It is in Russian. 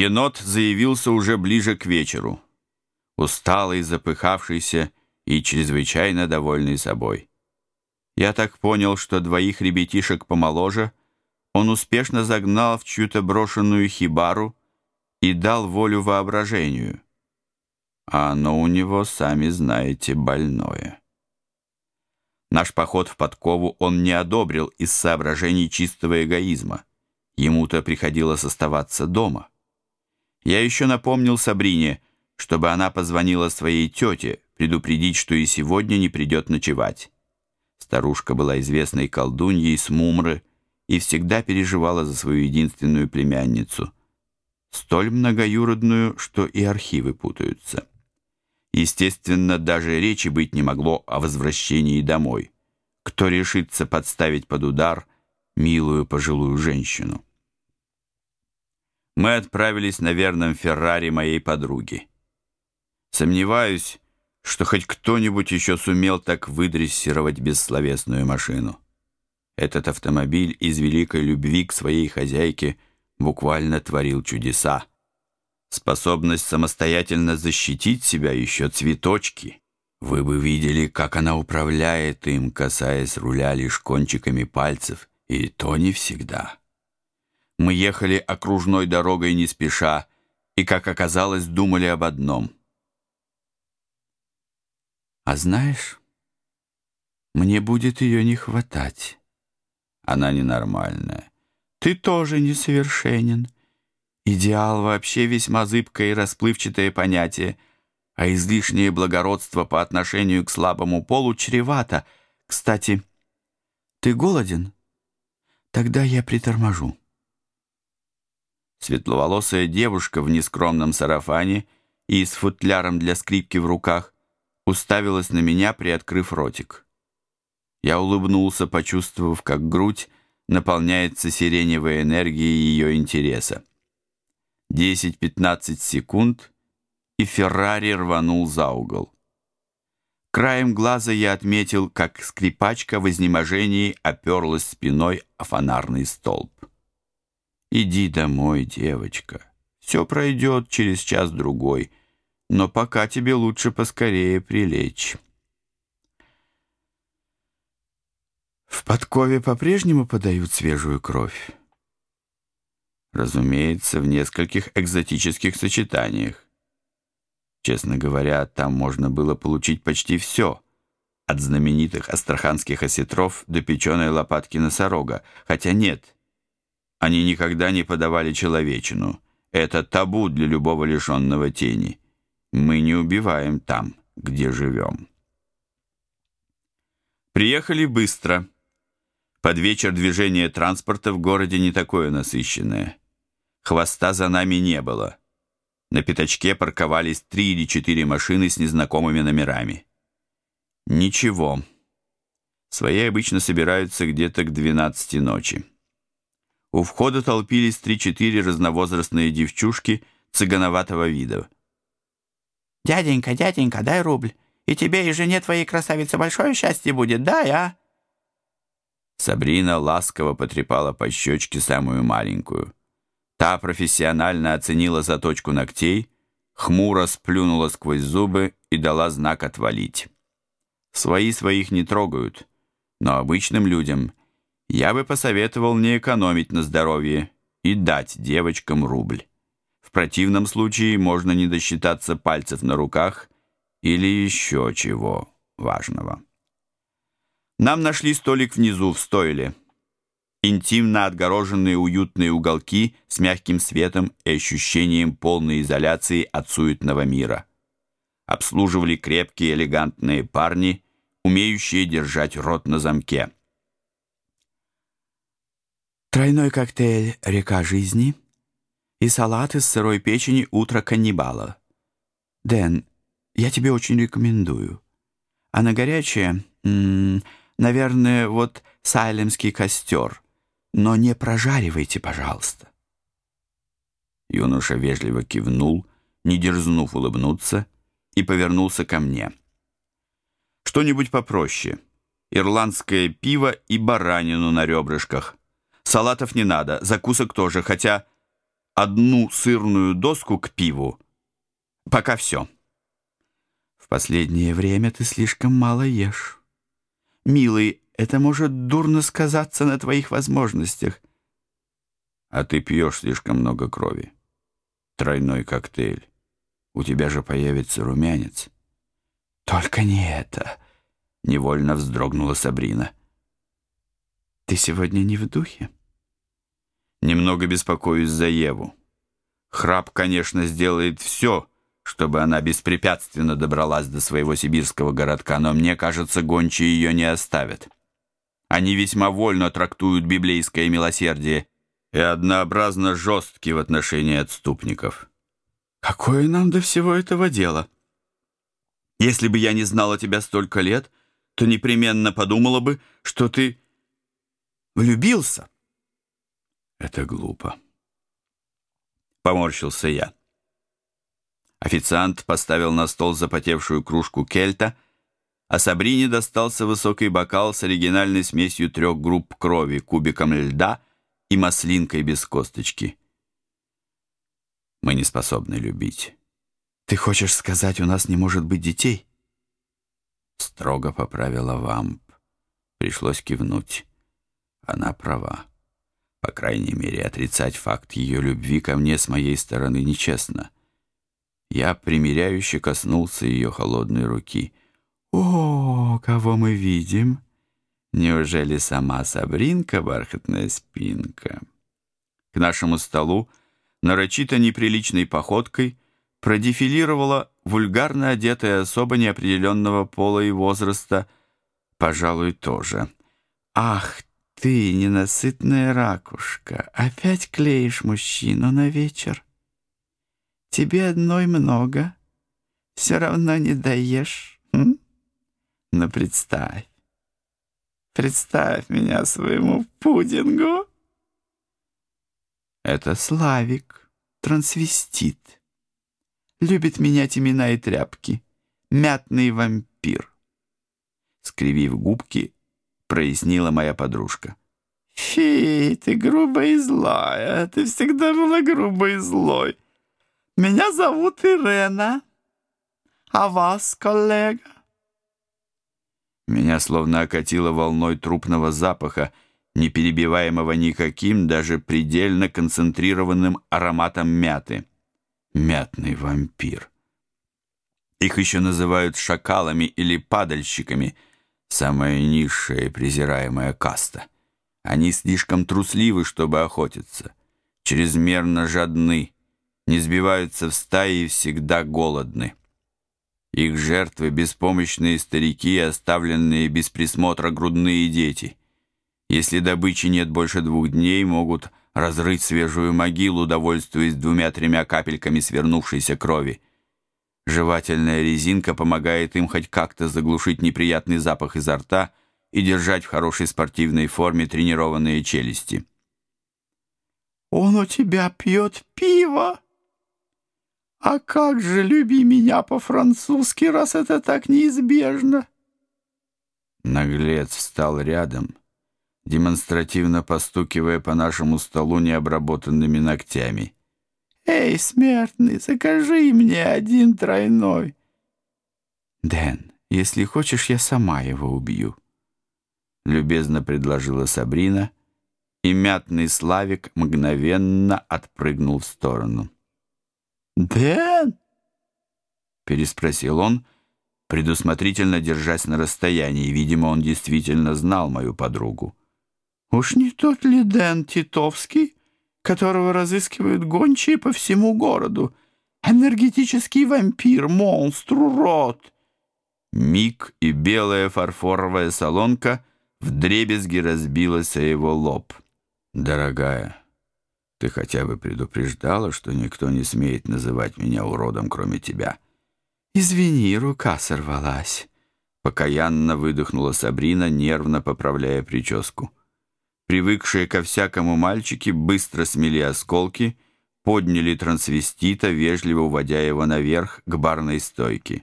Енот заявился уже ближе к вечеру, усталый, запыхавшийся и чрезвычайно довольный собой. Я так понял, что двоих ребятишек помоложе он успешно загнал в чью-то брошенную хибару и дал волю воображению. А оно у него, сами знаете, больное. Наш поход в подкову он не одобрил из соображений чистого эгоизма. Ему-то приходилось оставаться дома. Я еще напомнил Сабрине, чтобы она позвонила своей тете, предупредить, что и сегодня не придет ночевать. Старушка была известной колдуньей с Мумры и всегда переживала за свою единственную племянницу, столь многоюродную, что и архивы путаются. Естественно, даже речи быть не могло о возвращении домой. Кто решится подставить под удар милую пожилую женщину? Мы отправились на верном Феррари моей подруги. Сомневаюсь, что хоть кто-нибудь еще сумел так выдрессировать бессловесную машину. Этот автомобиль из великой любви к своей хозяйке буквально творил чудеса. Способность самостоятельно защитить себя еще цветочки. Вы бы видели, как она управляет им, касаясь руля лишь кончиками пальцев, и то не всегда. Мы ехали окружной дорогой не спеша, и, как оказалось, думали об одном. А знаешь, мне будет ее не хватать. Она ненормальная. Ты тоже несовершенен. Идеал вообще весьма зыбкое и расплывчатое понятие, а излишнее благородство по отношению к слабому полу чревато. Кстати, ты голоден? Тогда я приторможу. Светловолосая девушка в нескромном сарафане и с футляром для скрипки в руках уставилась на меня, приоткрыв ротик. Я улыбнулся, почувствовав, как грудь наполняется сиреневой энергией ее интереса. 10-15 секунд, и Феррари рванул за угол. Краем глаза я отметил, как скрипачка в изнеможении оперлась спиной о фонарный столб. «Иди домой, девочка. Все пройдет через час-другой, но пока тебе лучше поскорее прилечь». В подкове по-прежнему подают свежую кровь. Разумеется, в нескольких экзотических сочетаниях. Честно говоря, там можно было получить почти все, от знаменитых астраханских осетров до печеной лопатки носорога, хотя нет, они никогда не подавали человечину. Это табу для любого лишенного тени. Мы не убиваем там, где живем. Приехали быстро. Под вечер движение транспорта в городе не такое насыщенное. Хвоста за нами не было. На пятачке парковались три или четыре машины с незнакомыми номерами. Ничего. Свои обычно собираются где-то к 12 ночи. У входа толпились три-четыре разновозрастные девчушки цыгановатого вида. «Дяденька, дяденька, дай рубль, и тебе и жене твоей красавице большое счастье будет, дай, а?» Сабрина ласково потрепала по щечке самую маленькую. Та профессионально оценила заточку ногтей, хмуро сплюнула сквозь зубы и дала знак «отвалить». Свои своих не трогают, но обычным людям я бы посоветовал не экономить на здоровье и дать девочкам рубль. В противном случае можно не досчитаться пальцев на руках или еще чего важного. Нам нашли столик внизу, в стойле. Интимно отгороженные уютные уголки с мягким светом и ощущением полной изоляции от суетного мира. Обслуживали крепкие элегантные парни, умеющие держать рот на замке. Тройной коктейль «Река жизни» и салат из сырой печени «Утро каннибала». Дэн, я тебе очень рекомендую. А на горячее... М -м, Наверное, вот сайлемский костер. Но не прожаривайте, пожалуйста. Юноша вежливо кивнул, не дерзнув улыбнуться, и повернулся ко мне. Что-нибудь попроще. Ирландское пиво и баранину на ребрышках. Салатов не надо, закусок тоже, хотя... одну сырную доску к пиву. Пока все. В последнее время ты слишком мало ешь. Милый, это может дурно сказаться на твоих возможностях. А ты пьешь слишком много крови. Тройной коктейль. У тебя же появится румянец. Только не это. Невольно вздрогнула Сабрина. Ты сегодня не в духе? Немного беспокоюсь за Еву. Храп, конечно, сделает все, чтобы она беспрепятственно добралась до своего сибирского городка, но мне кажется, гончие ее не оставят. Они весьма вольно трактуют библейское милосердие и однообразно жестки в отношении отступников. Какое нам до всего этого дело? Если бы я не знала тебя столько лет, то непременно подумала бы, что ты влюбился. Это глупо. Поморщился я. Официант поставил на стол запотевшую кружку кельта, а Сабрине достался высокий бокал с оригинальной смесью трех групп крови, кубиком льда и маслинкой без косточки. Мы не способны любить. Ты хочешь сказать, у нас не может быть детей? Строго поправила Вамп. Пришлось кивнуть. Она права. По крайней мере, отрицать факт ее любви ко мне с моей стороны нечестно. Я примиряюще коснулся ее холодной руки. «О, кого мы видим? Неужели сама Сабринка, бархатная спинка?» К нашему столу нарочито неприличной походкой продефилировала вульгарно одетая особа неопределенного пола и возраста, пожалуй, тоже. «Ах ты, ненасытная ракушка, опять клеишь мужчину на вечер? Тебе одной много, все равно не даешь. М? Но ну, представь, представь меня своему пудингу. Это Славик, трансвестит. Любит менять имена и тряпки. Мятный вампир. Скривив губки, прояснила моя подружка. «Фи, ты грубая и злая. Ты всегда была грубой и злой. Меня зовут Ирена. А вас, коллега?» Меня словно окатило волной трупного запаха, не перебиваемого никаким, даже предельно концентрированным ароматом мяты. Мятный вампир. Их еще называют шакалами или падальщиками — самая низшая и презираемая каста. Они слишком трусливы, чтобы охотиться, чрезмерно жадны, не сбиваются в стаи и всегда голодны. Их жертвы — беспомощные старики, оставленные без присмотра грудные дети. Если добычи нет больше двух дней, могут разрыть свежую могилу, довольствуясь двумя-тремя капельками свернувшейся крови. Жевательная резинка помогает им хоть как-то заглушить неприятный запах изо рта и держать в хорошей спортивной форме тренированные челюсти. «Он у тебя пьет пиво? А как же люби меня по-французски, раз это так неизбежно?» Наглец встал рядом, демонстративно постукивая по нашему столу необработанными ногтями. «Эй, смертный, закажи мне один тройной!» «Дэн, если хочешь, я сама его убью», — любезно предложила Сабрина, и мятный Славик мгновенно отпрыгнул в сторону. «Дэн?» — переспросил он, предусмотрительно держась на расстоянии. Видимо, он действительно знал мою подругу. «Уж не тот ли Дэн Титовский?» Которого разыскивают гончие по всему городу. Энергетический вампир, монстр, урод. Миг и белая фарфоровая солонка вдребезги разбилась о его лоб. «Дорогая, ты хотя бы предупреждала, что никто не смеет называть меня уродом, кроме тебя?» «Извини, рука сорвалась», — покаянно выдохнула Сабрина, нервно поправляя прическу. Привыкшие ко всякому мальчики быстро смели осколки, подняли трансвестита, вежливо уводя его наверх к барной стойке.